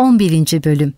11. Bölüm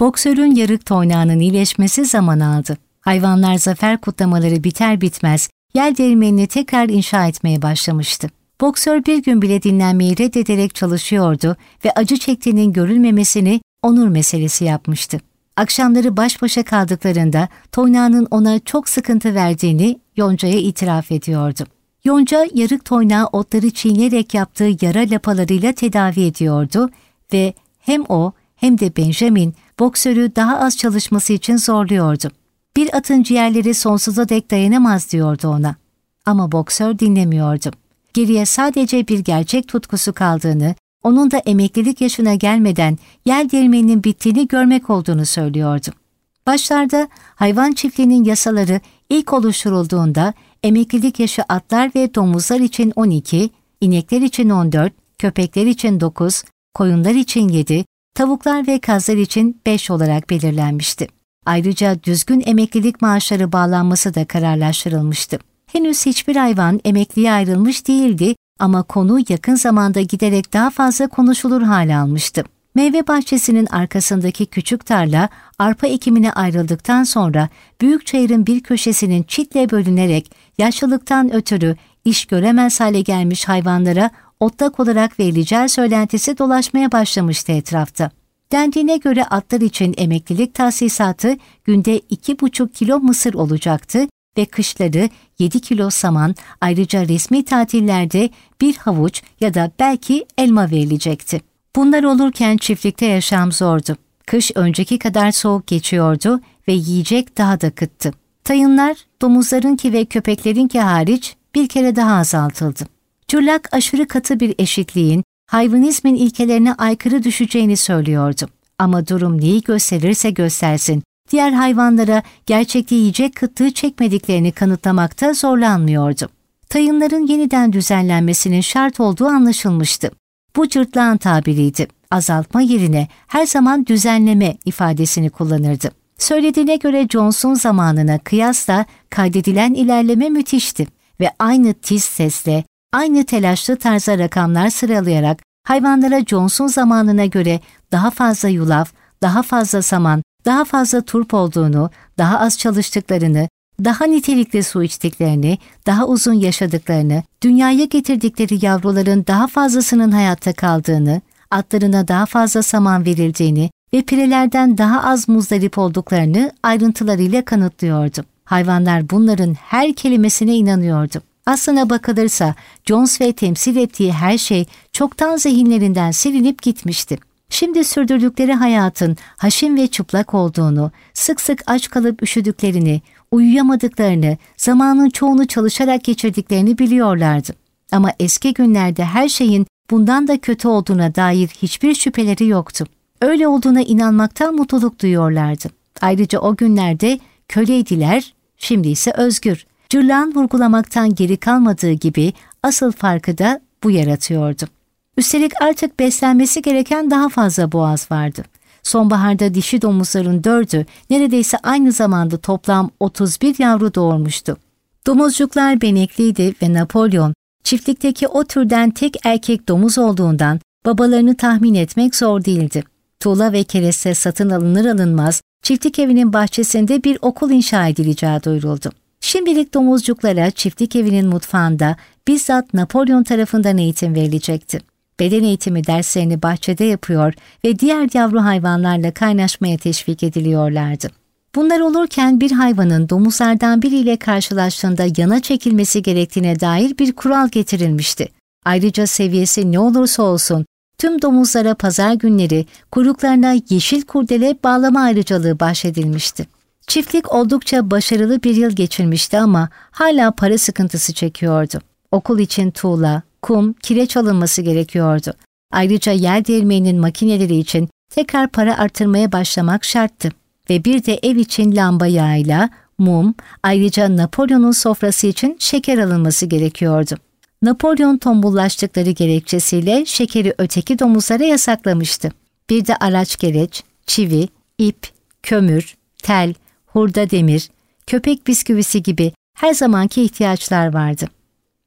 Boksörün yarık toynağının iyileşmesi zaman aldı. Hayvanlar zafer kutlamaları biter bitmez yel değirmenini tekrar inşa etmeye başlamıştı. Boksör bir gün bile dinlenmeyi reddederek çalışıyordu ve acı çektiğinin görülmemesini onur meselesi yapmıştı. Akşamları baş başa kaldıklarında toynağının ona çok sıkıntı verdiğini Yonca'ya itiraf ediyordu. Yonca yarık toynağı otları çiğneyerek yaptığı yara lapalarıyla tedavi ediyordu ve hem o hem de Benjamin boksörü daha az çalışması için zorluyordu. Bir atın ciğerleri sonsuza dek dayanamaz diyordu ona. Ama boksör dinlemiyordu. Geriye sadece bir gerçek tutkusu kaldığını, onun da emeklilik yaşına gelmeden yel değirmeninin bittiğini görmek olduğunu söylüyordu. Başlarda hayvan çiftliğinin yasaları ilk oluşturulduğunda emeklilik yaşı atlar ve domuzlar için 12, inekler için 14, köpekler için 9, koyunlar için 7, tavuklar ve kazlar için 5 olarak belirlenmişti. Ayrıca düzgün emeklilik maaşları bağlanması da kararlaştırılmıştı. Henüz hiçbir hayvan emekliye ayrılmış değildi ama konu yakın zamanda giderek daha fazla konuşulur hale almıştı. Meyve bahçesinin arkasındaki küçük tarla arpa ekimine ayrıldıktan sonra büyük çayırın bir köşesinin çitle bölünerek yaşlılıktan ötürü iş göremez hale gelmiş hayvanlara otlak olarak verileceği söylentisi dolaşmaya başlamıştı etrafta. Dendiğine göre atlar için emeklilik tahsisatı günde 2,5 kilo mısır olacaktı ve kışları 7 kilo saman ayrıca resmi tatillerde bir havuç ya da belki elma verilecekti. Bunlar olurken çiftlikte yaşam zordu. Kış önceki kadar soğuk geçiyordu ve yiyecek daha da kıttı. Tayınlar domuzlarınki ve köpeklerinki hariç bir kere daha azaltıldı. Cürlak aşırı katı bir eşitliğin, hayvanizmin ilkelerine aykırı düşeceğini söylüyordu. Ama durum neyi gösterirse göstersin, diğer hayvanlara gerçekte yiyecek kıtlığı çekmediklerini kanıtlamakta zorlanmıyordu. Tayınların yeniden düzenlenmesinin şart olduğu anlaşılmıştı. Bu cırtlağın tabiriydi. Azaltma yerine her zaman düzenleme ifadesini kullanırdı. Söylediğine göre Johnson zamanına kıyasla kaydedilen ilerleme müthişti ve aynı tiz sesle, aynı telaşlı tarzda rakamlar sıralayarak hayvanlara Johnson zamanına göre daha fazla yulaf, daha fazla saman, daha fazla turp olduğunu, daha az çalıştıklarını, daha nitelikli su içtiklerini, daha uzun yaşadıklarını, dünyaya getirdikleri yavruların daha fazlasının hayatta kaldığını, atlarına daha fazla saman verildiğini ve pirelerden daha az muzdarip olduklarını ayrıntılarıyla kanıtlıyordu. Hayvanlar bunların her kelimesine inanıyordu. Aslına bakılırsa Jones ve temsil ettiği her şey çoktan zihinlerinden silinip gitmişti. Şimdi sürdürdükleri hayatın haşin ve çıplak olduğunu, sık sık aç kalıp üşüdüklerini, uyuyamadıklarını, zamanın çoğunu çalışarak geçirdiklerini biliyorlardı. Ama eski günlerde her şeyin bundan da kötü olduğuna dair hiçbir şüpheleri yoktu. Öyle olduğuna inanmaktan mutluluk duyuyorlardı. Ayrıca o günlerde köleydiler, şimdi ise özgür. Cırlağın vurgulamaktan geri kalmadığı gibi asıl farkı da bu yaratıyordu. Üstelik artık beslenmesi gereken daha fazla boğaz vardı. Sonbaharda dişi domuzların dördü neredeyse aynı zamanda toplam 31 yavru doğurmuştu. Domuzcuklar benekliydi ve Napolyon çiftlikteki o türden tek erkek domuz olduğundan babalarını tahmin etmek zor değildi. Tuğla ve kereste satın alınır alınmaz çiftlik evinin bahçesinde bir okul inşa edileceği duyuruldu. Şimdilik domuzcuklara çiftlik evinin mutfağında bizzat Napolyon tarafından eğitim verilecekti beden eğitimi derslerini bahçede yapıyor ve diğer yavru hayvanlarla kaynaşmaya teşvik ediliyorlardı. Bunlar olurken bir hayvanın domuzlardan biriyle karşılaştığında yana çekilmesi gerektiğine dair bir kural getirilmişti. Ayrıca seviyesi ne olursa olsun tüm domuzlara pazar günleri kuyruklarına yeşil kurdele bağlama ayrıcalığı bahşedilmişti. Çiftlik oldukça başarılı bir yıl geçirmişti ama hala para sıkıntısı çekiyordu. Okul için tuğla, kum, kireç alınması gerekiyordu. Ayrıca yer değirmeninin makineleri için tekrar para artırmaya başlamak şarttı. Ve bir de ev için lamba yağıyla, mum, ayrıca Napolyon'un sofrası için şeker alınması gerekiyordu. Napolyon tombullaştıkları gerekçesiyle şekeri öteki domuzlara yasaklamıştı. Bir de araç gereç, çivi, ip, kömür, tel, hurda demir, köpek bisküvisi gibi her zamanki ihtiyaçlar vardı.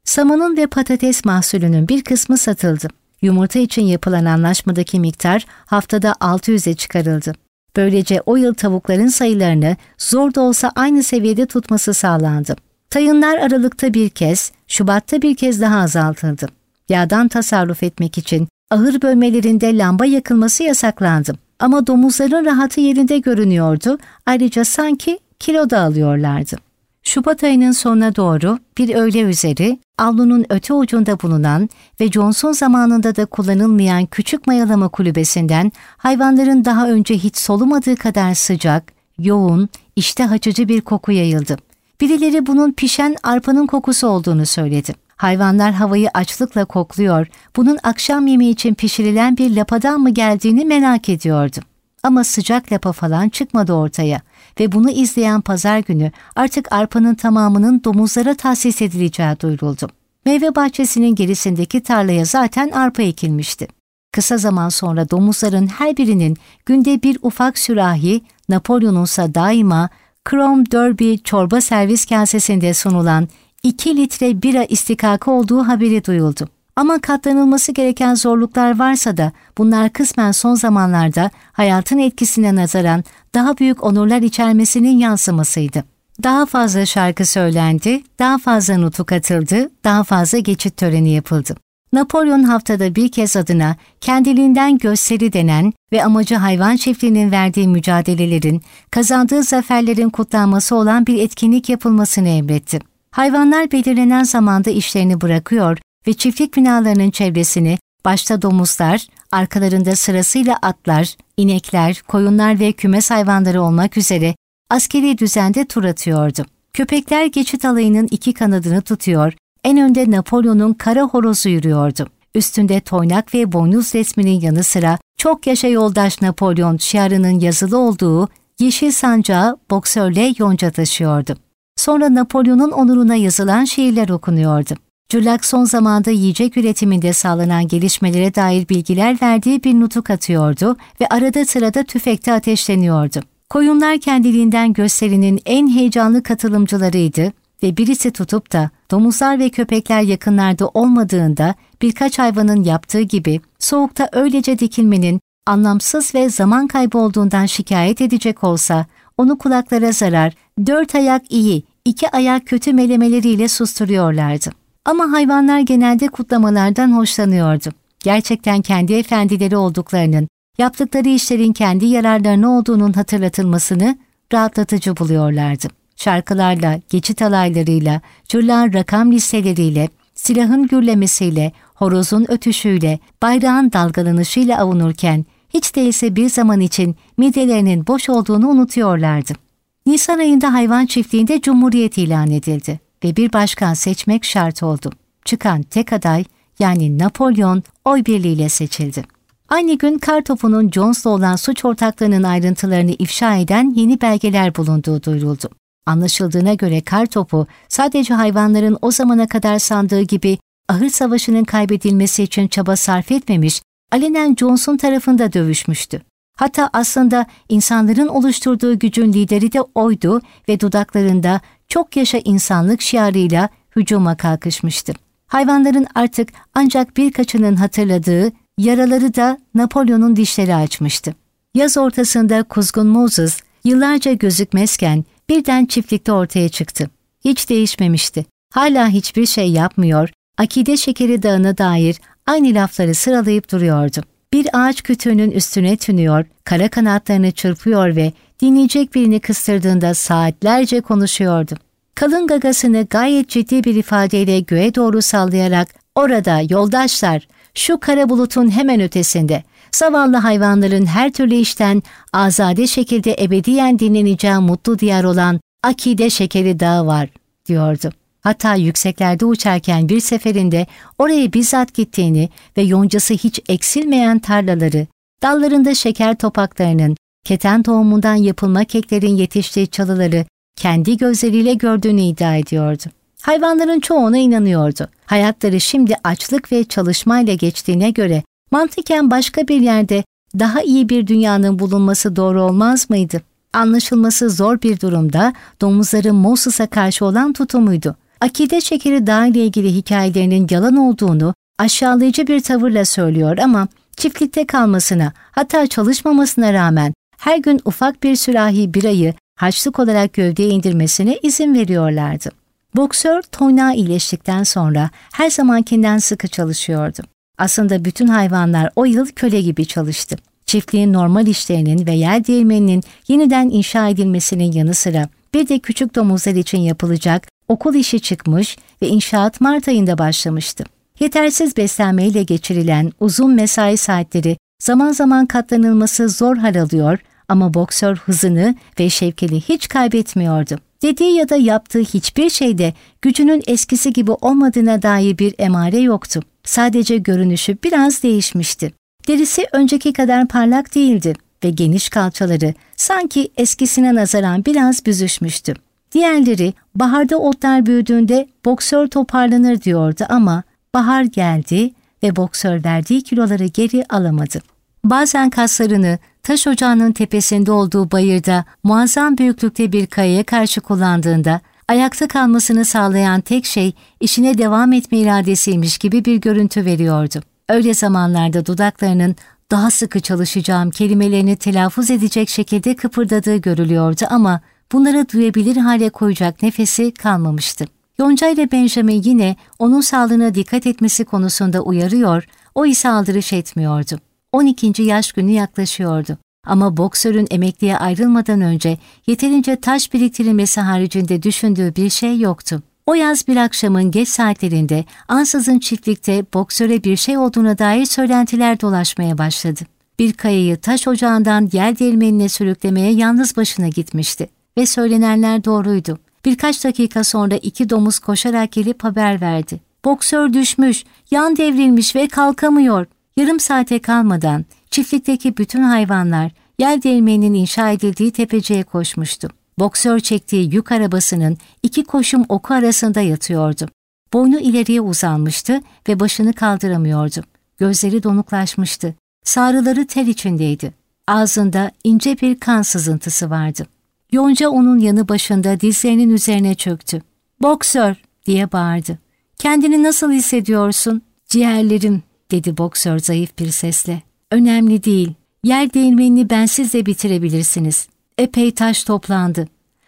Samanın ve patates mahsulünün bir kısmı satıldı. Yumurta için yapılan anlaşmadaki miktar haftada 600'e çıkarıldı. Böylece o yıl tavukların sayılarını zor da olsa aynı seviyede tutması sağlandı. Tayınlar Aralık'ta bir kez, Şubat'ta bir kez daha azaltıldı. Yağdan tasarruf etmek için ahır bölmelerinde lamba yakılması yasaklandı. Ama domuzların rahatı yerinde görünüyordu, ayrıca sanki kilo da alıyorlardı. Şubat ayının sonuna doğru bir öğle üzeri avlunun öte ucunda bulunan ve Johnson zamanında da kullanılmayan küçük mayalama kulübesinden hayvanların daha önce hiç solumadığı kadar sıcak, yoğun, iştah açıcı bir koku yayıldı. Birileri bunun pişen arpanın kokusu olduğunu söyledi. Hayvanlar havayı açlıkla kokluyor, bunun akşam yemeği için pişirilen bir lapadan mı geldiğini merak ediyordu. Ama sıcak lapa falan çıkmadı ortaya ve bunu izleyen pazar günü artık arpanın tamamının domuzlara tahsis edileceği duyuruldu. Meyve bahçesinin gerisindeki tarlaya zaten arpa ekilmişti. Kısa zaman sonra domuzların her birinin günde bir ufak sürahi, Napolyon'unsa daima Chrome Derby çorba servis kasesinde sunulan 2 litre bira istikakı olduğu haberi duyuldu. Ama katlanılması gereken zorluklar varsa da bunlar kısmen son zamanlarda hayatın etkisine nazaran daha büyük onurlar içermesinin yansımasıydı. Daha fazla şarkı söylendi, daha fazla nutuk atıldı, daha fazla geçit töreni yapıldı. Napolyon haftada bir kez adına kendiliğinden gösteri denen ve amacı hayvan çiftliğinin verdiği mücadelelerin, kazandığı zaferlerin kutlanması olan bir etkinlik yapılmasını emretti. Hayvanlar belirlenen zamanda işlerini bırakıyor ve çiftlik binalarının çevresini başta domuzlar, arkalarında sırasıyla atlar, inekler, koyunlar ve kümes hayvanları olmak üzere askeri düzende tur atıyordu. Köpekler geçit alayının iki kanadını tutuyor, en önde Napolyon'un kara horozu yürüyordu. Üstünde toynak ve boynuz resminin yanı sıra çok yaşa yoldaş Napolyon şiarının yazılı olduğu yeşil sancağı boksörle yonca taşıyordu. Sonra Napolyon'un onuruna yazılan şiirler okunuyordu. Cüllak son zamanda yiyecek üretiminde sağlanan gelişmelere dair bilgiler verdiği bir nutuk atıyordu ve arada sırada tüfekte ateşleniyordu. Koyunlar kendiliğinden gösterinin en heyecanlı katılımcılarıydı ve birisi tutup da domuzlar ve köpekler yakınlarda olmadığında birkaç hayvanın yaptığı gibi soğukta öylece dikilmenin anlamsız ve zaman kaybı olduğundan şikayet edecek olsa onu kulaklara zarar, dört ayak iyi, iki ayak kötü melemeleriyle susturuyorlardı. Ama hayvanlar genelde kutlamalardan hoşlanıyordu. Gerçekten kendi efendileri olduklarının, yaptıkları işlerin kendi yararlarına olduğunun hatırlatılmasını rahatlatıcı buluyorlardı. Şarkılarla, geçit alaylarıyla, cürlan rakam listeleriyle, silahın gürlemesiyle, horozun ötüşüyle, bayrağın dalgalanışıyla avunurken, hiç değilse bir zaman için midelerinin boş olduğunu unutuyorlardı. Nisan ayında hayvan çiftliğinde cumhuriyet ilan edildi ve bir başkan seçmek şart oldu. Çıkan tek aday yani Napolyon oy birliğiyle seçildi. Aynı gün Kartopu'nun Jones'la olan suç ortaklığının ayrıntılarını ifşa eden yeni belgeler bulunduğu duyuruldu. Anlaşıldığına göre Kartopu sadece hayvanların o zamana kadar sandığı gibi ahır savaşının kaybedilmesi için çaba sarf etmemiş, alenen Jones'un tarafında dövüşmüştü. Hatta aslında insanların oluşturduğu gücün lideri de oydu ve dudaklarında çok yaşa insanlık şiarıyla hücuma kalkışmıştı. Hayvanların artık ancak birkaçının hatırladığı yaraları da Napolyon'un dişleri açmıştı. Yaz ortasında kuzgun Moses yıllarca gözükmezken birden çiftlikte ortaya çıktı. Hiç değişmemişti. Hala hiçbir şey yapmıyor, akide şekeri dağına dair aynı lafları sıralayıp duruyordu. Bir ağaç kütüğünün üstüne tünüyor, kara kanatlarını çırpıyor ve dinleyecek birini kıstırdığında saatlerce konuşuyordu. Kalın gagasını gayet ciddi bir ifadeyle göğe doğru sallayarak ''Orada yoldaşlar, şu kara bulutun hemen ötesinde, zavallı hayvanların her türlü işten azade şekilde ebediyen dinleneceği mutlu diyar olan Akide Şekeri Dağı var.'' diyordu. Hatta yükseklerde uçarken bir seferinde oraya bizzat gittiğini ve yoncası hiç eksilmeyen tarlaları, dallarında şeker topaklarının, keten tohumundan yapılma keklerin yetiştiği çalıları kendi gözleriyle gördüğünü iddia ediyordu. Hayvanların çoğuna inanıyordu. Hayatları şimdi açlık ve çalışmayla geçtiğine göre mantıken başka bir yerde daha iyi bir dünyanın bulunması doğru olmaz mıydı? Anlaşılması zor bir durumda domuzların Moses'a karşı olan tutumuydu. Akide şekeri dağı ile ilgili hikayelerinin yalan olduğunu Aşağılayıcı bir tavırla söylüyor ama çiftlikte kalmasına hatta çalışmamasına rağmen her gün ufak bir sürahi birayı haçlık olarak gövdeye indirmesine izin veriyorlardı. Boksör toynağı iyileştikten sonra her zamankinden sıkı çalışıyordu. Aslında bütün hayvanlar o yıl köle gibi çalıştı. Çiftliğin normal işlerinin ve yer değirmeninin yeniden inşa edilmesinin yanı sıra bir de küçük domuzlar için yapılacak okul işi çıkmış ve inşaat Mart ayında başlamıştı. Yetersiz beslenmeyle geçirilen uzun mesai saatleri zaman zaman katlanılması zor hal alıyor ama boksör hızını ve şevkini hiç kaybetmiyordu. Dediği ya da yaptığı hiçbir şeyde gücünün eskisi gibi olmadığına dair bir emare yoktu. Sadece görünüşü biraz değişmişti. Derisi önceki kadar parlak değildi ve geniş kalçaları sanki eskisine nazaran biraz büzüşmüştü. Diğerleri baharda otlar büyüdüğünde boksör toparlanır diyordu ama bahar geldi ve boksör verdiği kiloları geri alamadı. Bazen kaslarını taş ocağının tepesinde olduğu bayırda muazzam büyüklükte bir kayaya karşı kullandığında ayakta kalmasını sağlayan tek şey işine devam etme iradesiymiş gibi bir görüntü veriyordu. Öyle zamanlarda dudaklarının daha sıkı çalışacağım kelimelerini telaffuz edecek şekilde kıpırdadığı görülüyordu ama bunları duyabilir hale koyacak nefesi kalmamıştı. Yonca ile Benjamin yine onun sağlığına dikkat etmesi konusunda uyarıyor, o ise aldırış etmiyordu. 12. yaş günü yaklaşıyordu. Ama boksörün emekliye ayrılmadan önce yeterince taş biriktirilmesi haricinde düşündüğü bir şey yoktu. O yaz bir akşamın geç saatlerinde ansızın çiftlikte boksöre bir şey olduğuna dair söylentiler dolaşmaya başladı. Bir kayayı taş ocağından yer değirmenine sürüklemeye yalnız başına gitmişti ve söylenenler doğruydu. Birkaç dakika sonra iki domuz koşarak gelip haber verdi. Boksör düşmüş, yan devrilmiş ve kalkamıyor. Yarım saate kalmadan çiftlikteki bütün hayvanlar yer değirmeninin inşa edildiği tepeciye koşmuştu. Boksör çektiği yük arabasının iki koşum oku arasında yatıyordu. Boynu ileriye uzanmıştı ve başını kaldıramıyordu. Gözleri donuklaşmıştı. Sarıları ter içindeydi. Ağzında ince bir kan sızıntısı vardı. Yonca onun yanı başında dizlerinin üzerine çöktü. ''Boksör!'' diye bağırdı. ''Kendini nasıl hissediyorsun?'' ''Ciğerlerim'' dedi boksör zayıf bir sesle. ''Önemli değil. Yer değirmenini bensiz de bitirebilirsiniz. Epey taş toplandı.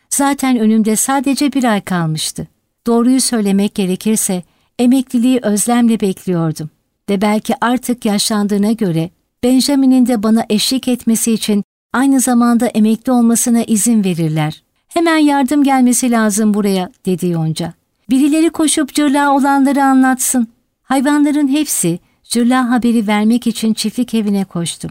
Zaten önümde sadece bir ay kalmıştı. Doğruyu söylemek gerekirse emekliliği özlemle bekliyordum. Ve belki artık yaşlandığına göre Benjamin'in de bana eşlik etmesi için aynı zamanda emekli olmasına izin verirler. Hemen yardım gelmesi lazım buraya, dedi Yonca. Birileri koşup cırlağı olanları anlatsın. Hayvanların hepsi cırlağı haberi vermek için çiftlik evine koştu.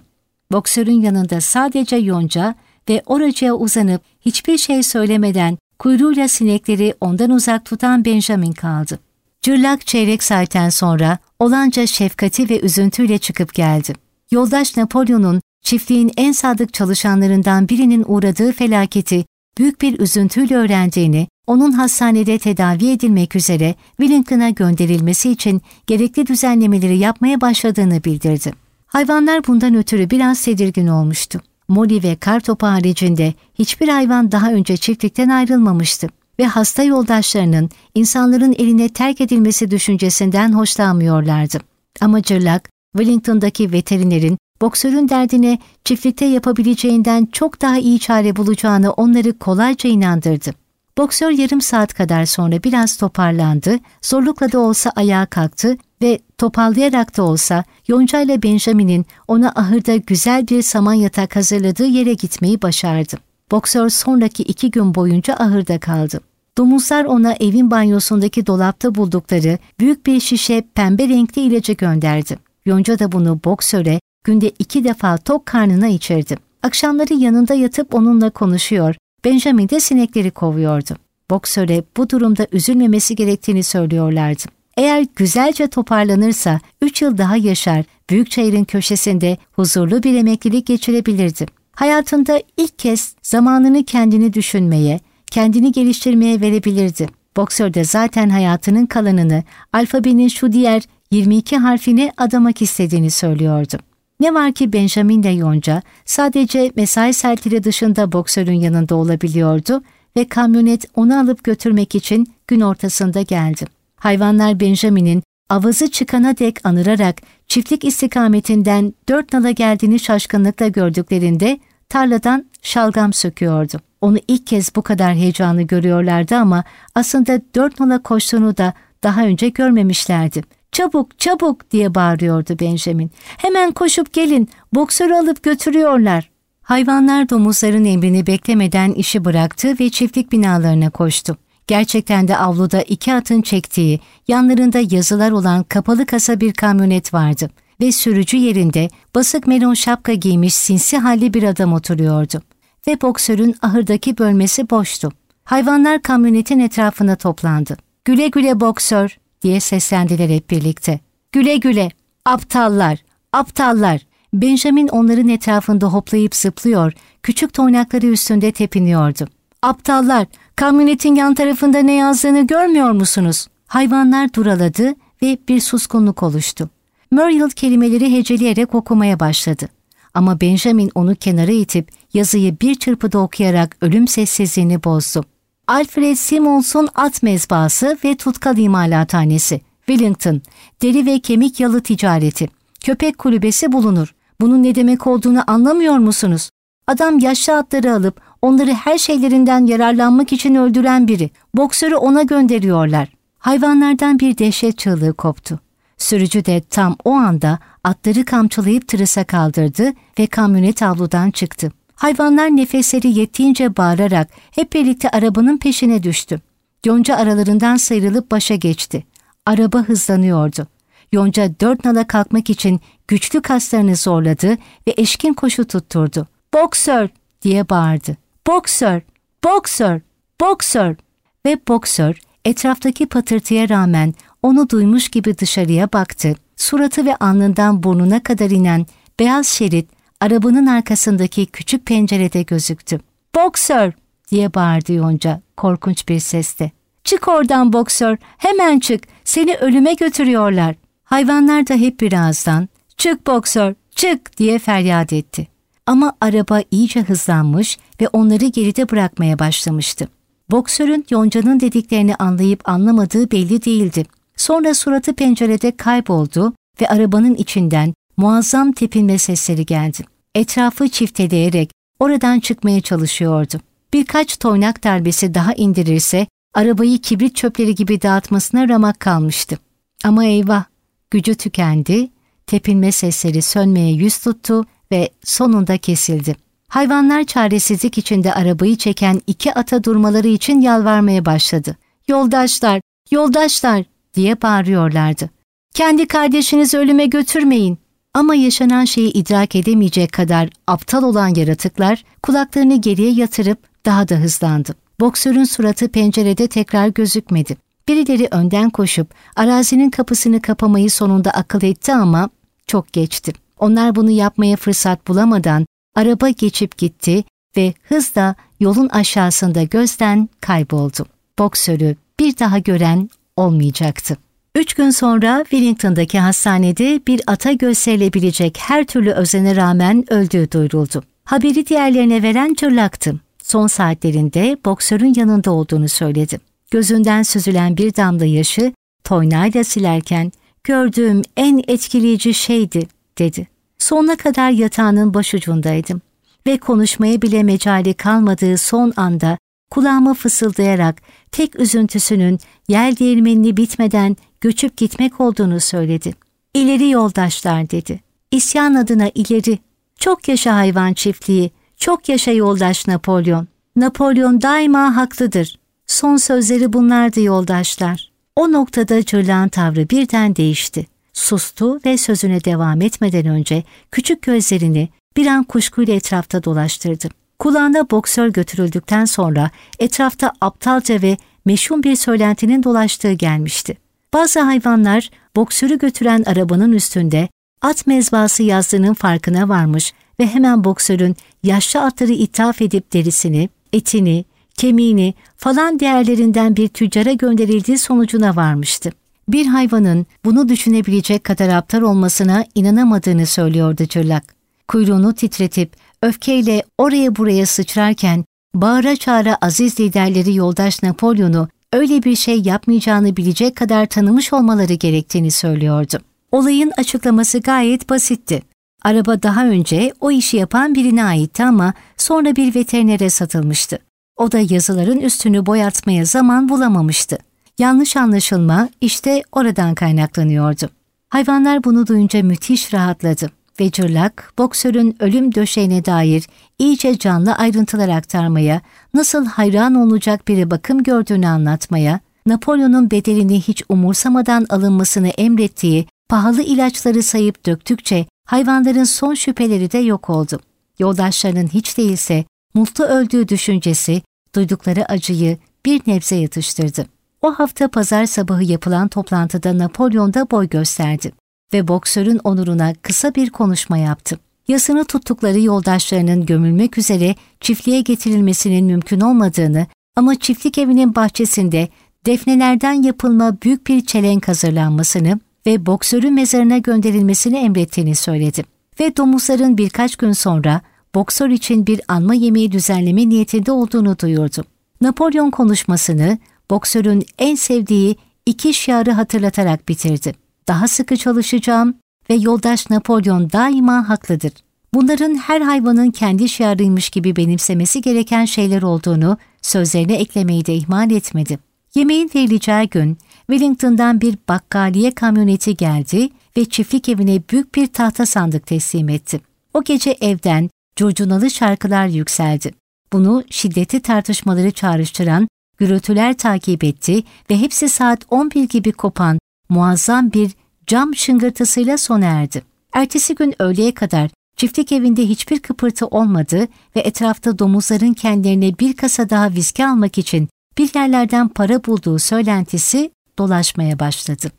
Boksörün yanında sadece Yonca ve oracıya uzanıp hiçbir şey söylemeden kuyruğuyla sinekleri ondan uzak tutan Benjamin kaldı. Cırlak çeyrek saatten sonra olanca şefkati ve üzüntüyle çıkıp geldi. Yoldaş Napolyon'un çiftliğin en sadık çalışanlarından birinin uğradığı felaketi büyük bir üzüntüyle öğrendiğini, onun hastanede tedavi edilmek üzere Wellington'a gönderilmesi için gerekli düzenlemeleri yapmaya başladığını bildirdi. Hayvanlar bundan ötürü biraz tedirgin olmuştu. Molly ve Kartopu haricinde hiçbir hayvan daha önce çiftlikten ayrılmamıştı ve hasta yoldaşlarının insanların eline terk edilmesi düşüncesinden hoşlanmıyorlardı. Ama cırlak, Wellington'daki veterinerin boksörün derdine çiftlikte yapabileceğinden çok daha iyi çare bulacağını onları kolayca inandırdı. Boksör yarım saat kadar sonra biraz toparlandı, zorlukla da olsa ayağa kalktı ve topallayarak da olsa Yonca ile Benjamin'in ona ahırda güzel bir saman yatak hazırladığı yere gitmeyi başardı. Boksör sonraki iki gün boyunca ahırda kaldı. Domuzlar ona evin banyosundaki dolapta buldukları büyük bir şişe pembe renkli ilacı gönderdi. Yonca da bunu boksöre günde iki defa tok karnına içirdi. Akşamları yanında yatıp onunla konuşuyor, Benjamin de sinekleri kovuyordu. Boksöre bu durumda üzülmemesi gerektiğini söylüyorlardı. Eğer güzelce toparlanırsa 3 yıl daha yaşar, büyük çayırın köşesinde huzurlu bir emeklilik geçirebilirdi. Hayatında ilk kez zamanını kendini düşünmeye, kendini geliştirmeye verebilirdi. Boksör de zaten hayatının kalanını alfabenin şu diğer 22 harfine adamak istediğini söylüyordu. Ne var ki Benjamin de Yonca sadece mesai saatleri dışında boksörün yanında olabiliyordu ve kamyonet onu alıp götürmek için gün ortasında geldi. Hayvanlar Benjamin'in avazı çıkana dek anırarak çiftlik istikametinden dört nala geldiğini şaşkınlıkla gördüklerinde tarladan şalgam söküyordu. Onu ilk kez bu kadar heyecanlı görüyorlardı ama aslında dört nala koştuğunu da daha önce görmemişlerdi. Çabuk çabuk diye bağırıyordu Benjamin. Hemen koşup gelin boksörü alıp götürüyorlar. Hayvanlar domuzların emrini beklemeden işi bıraktı ve çiftlik binalarına koştu. Gerçekten de avluda iki atın çektiği, yanlarında yazılar olan kapalı kasa bir kamyonet vardı ve sürücü yerinde basık melon şapka giymiş sinsi halli bir adam oturuyordu. Ve boksörün ahırdaki bölmesi boştu. Hayvanlar kamyonetin etrafına toplandı. Güle güle boksör diye seslendiler hep birlikte. Güle güle, aptallar, aptallar. Benjamin onların etrafında hoplayıp zıplıyor, küçük toynakları üstünde tepiniyordu. Aptallar, kamyonetin yan tarafında ne yazdığını görmüyor musunuz? Hayvanlar duraladı ve bir suskunluk oluştu. Muriel kelimeleri heceleyerek okumaya başladı. Ama Benjamin onu kenara itip yazıyı bir çırpıda okuyarak ölüm sessizliğini bozdu. Alfred Simons'un at mezbası ve tutkal imalathanesi, Wellington, deri ve kemik yalı ticareti, köpek kulübesi bulunur. Bunun ne demek olduğunu anlamıyor musunuz? Adam yaşlı atları alıp onları her şeylerinden yararlanmak için öldüren biri. Boksörü ona gönderiyorlar. Hayvanlardan bir dehşet çığlığı koptu. Sürücü de tam o anda atları kamçılayıp tırısa kaldırdı ve kamyonet avludan çıktı. Hayvanlar nefesleri yettiğince bağırarak hep birlikte arabanın peşine düştü. Yonca aralarından sıyrılıp başa geçti. Araba hızlanıyordu. Yonca dört nala kalkmak için güçlü kaslarını zorladı ve eşkin koşu tutturdu. Boksör diye bağırdı. Boksör, boksör, boksör ve boksör etraftaki patırtıya rağmen onu duymuş gibi dışarıya baktı. Suratı ve alnından burnuna kadar inen beyaz şerit arabanın arkasındaki küçük pencerede gözüktü. Boksör diye bağırdı Yonca korkunç bir sesle. Çık oradan boksör, hemen çık, seni ölüme götürüyorlar. Hayvanlar da hep birazdan, çık boksör, çık diye feryat etti. Ama araba iyice hızlanmış ve onları geride bırakmaya başlamıştı. Boksörün Yonca'nın dediklerini anlayıp anlamadığı belli değildi. Sonra suratı pencerede kayboldu ve arabanın içinden muazzam tepinme sesleri geldi. Etrafı çifteleyerek oradan çıkmaya çalışıyordu. Birkaç toynak darbesi daha indirirse arabayı kibrit çöpleri gibi dağıtmasına ramak kalmıştı. Ama eyvah, gücü tükendi, tepinme sesleri sönmeye yüz tuttu ve sonunda kesildi. Hayvanlar çaresizlik içinde arabayı çeken iki ata durmaları için yalvarmaya başladı. Yoldaşlar, yoldaşlar diye bağırıyorlardı. Kendi kardeşinizi ölüme götürmeyin. Ama yaşanan şeyi idrak edemeyecek kadar aptal olan yaratıklar kulaklarını geriye yatırıp daha da hızlandı. Boksörün suratı pencerede tekrar gözükmedi. Birileri önden koşup arazinin kapısını kapamayı sonunda akıl etti ama çok geçti. Onlar bunu yapmaya fırsat bulamadan araba geçip gitti ve hızla yolun aşağısında gözden kayboldu. Boksörü bir daha gören olmayacaktı. Üç gün sonra Wellington'daki hastanede bir ata gösterilebilecek her türlü özene rağmen öldüğü duyuruldu. Haberi diğerlerine veren cırlaktı. Son saatlerinde boksörün yanında olduğunu söyledi. Gözünden süzülen bir damla yaşı toynayla silerken gördüğüm en etkileyici şeydi dedi. Sonuna kadar yatağının başucundaydım ve konuşmaya bile mecali kalmadığı son anda kulağıma fısıldayarak tek üzüntüsünün yel değirmenini bitmeden göçüp gitmek olduğunu söyledi. İleri yoldaşlar dedi. İsyan adına ileri. Çok yaşa hayvan çiftliği, çok yaşa yoldaş Napolyon. Napolyon daima haklıdır. Son sözleri bunlardı yoldaşlar. O noktada cırlağın tavrı birden değişti. Sustu ve sözüne devam etmeden önce küçük gözlerini bir an kuşkuyla etrafta dolaştırdı. Kulağına boksör götürüldükten sonra etrafta aptalca ve meşhum bir söylentinin dolaştığı gelmişti. Bazı hayvanlar boksörü götüren arabanın üstünde at mezbası yazdığının farkına varmış ve hemen boksörün yaşlı atları ithaf edip derisini, etini, kemiğini falan değerlerinden bir tüccara gönderildiği sonucuna varmıştı. Bir hayvanın bunu düşünebilecek kadar aptal olmasına inanamadığını söylüyordu cırlak. Kuyruğunu titretip öfkeyle oraya buraya sıçrarken bağıra çağıra aziz liderleri yoldaş Napolyon'u öyle bir şey yapmayacağını bilecek kadar tanımış olmaları gerektiğini söylüyordu. Olayın açıklaması gayet basitti. Araba daha önce o işi yapan birine aitti ama sonra bir veterinere satılmıştı. O da yazıların üstünü boyatmaya zaman bulamamıştı. Yanlış anlaşılma işte oradan kaynaklanıyordu. Hayvanlar bunu duyunca müthiş rahatladı ve cırlak, boksörün ölüm döşeğine dair iyice canlı ayrıntılar aktarmaya, nasıl hayran olacak biri bakım gördüğünü anlatmaya, Napolyon'un bedelini hiç umursamadan alınmasını emrettiği pahalı ilaçları sayıp döktükçe hayvanların son şüpheleri de yok oldu. Yoldaşlarının hiç değilse mutlu öldüğü düşüncesi duydukları acıyı bir nebze yatıştırdı. O hafta pazar sabahı yapılan toplantıda Napolyon da boy gösterdi ve boksörün onuruna kısa bir konuşma yaptı. Yasını tuttukları yoldaşlarının gömülmek üzere çiftliğe getirilmesinin mümkün olmadığını ama çiftlik evinin bahçesinde defnelerden yapılma büyük bir çelenk hazırlanmasını ve boksörün mezarına gönderilmesini emrettiğini söyledi. Ve domuzların birkaç gün sonra boksör için bir anma yemeği düzenleme niyetinde olduğunu duyurdu. Napolyon konuşmasını boksörün en sevdiği iki şiarı hatırlatarak bitirdi. Daha sıkı çalışacağım ve yoldaş Napolyon daima haklıdır. Bunların her hayvanın kendi şiarıymış gibi benimsemesi gereken şeyler olduğunu sözlerine eklemeyi de ihmal etmedi. Yemeğin verileceği gün Wellington'dan bir bakkaliye kamyoneti geldi ve çiftlik evine büyük bir tahta sandık teslim etti. O gece evden curcunalı şarkılar yükseldi. Bunu şiddetli tartışmaları çağrıştıran gürültüler takip etti ve hepsi saat 11 gibi kopan muazzam bir cam şıngırtısıyla sona erdi. Ertesi gün öğleye kadar çiftlik evinde hiçbir kıpırtı olmadı ve etrafta domuzların kendilerine bir kasa daha viski almak için bir yerlerden para bulduğu söylentisi dolaşmaya başladı.